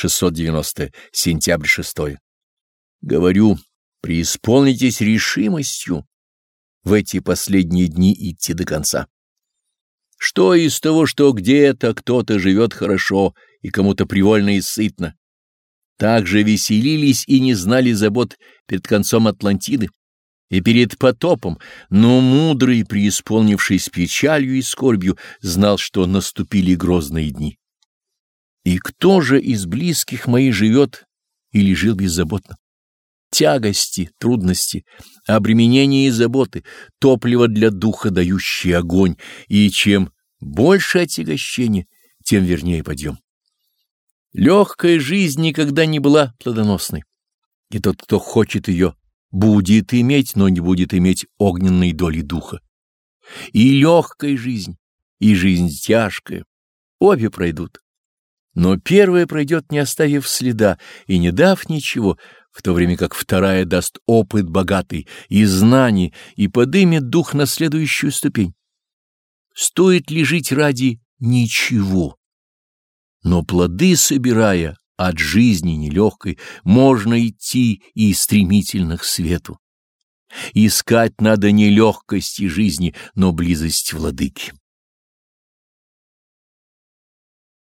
690. Сентябрь 6. Говорю, преисполнитесь решимостью в эти последние дни идти до конца. Что из того, что где-то кто-то живет хорошо и кому-то привольно и сытно? Также веселились и не знали забот перед концом Атлантиды и перед потопом, но мудрый, преисполнившись печалью и скорбью, знал, что наступили грозные дни. И кто же из близких моих живет или жил беззаботно? Тягости, трудности, обременения и заботы, топливо для духа, дающий огонь, и чем больше отягощения, тем вернее подъем. Легкая жизнь никогда не была плодоносной, и тот, кто хочет ее, будет иметь, но не будет иметь огненной доли духа. И легкая жизнь, и жизнь тяжкая, обе пройдут. Но первая пройдет, не оставив следа и не дав ничего, в то время как вторая даст опыт богатый и знаний и подымет дух на следующую ступень. Стоит ли жить ради ничего? Но плоды собирая от жизни нелегкой, можно идти и стремительно к свету. Искать надо не легкости жизни, но близость владыки.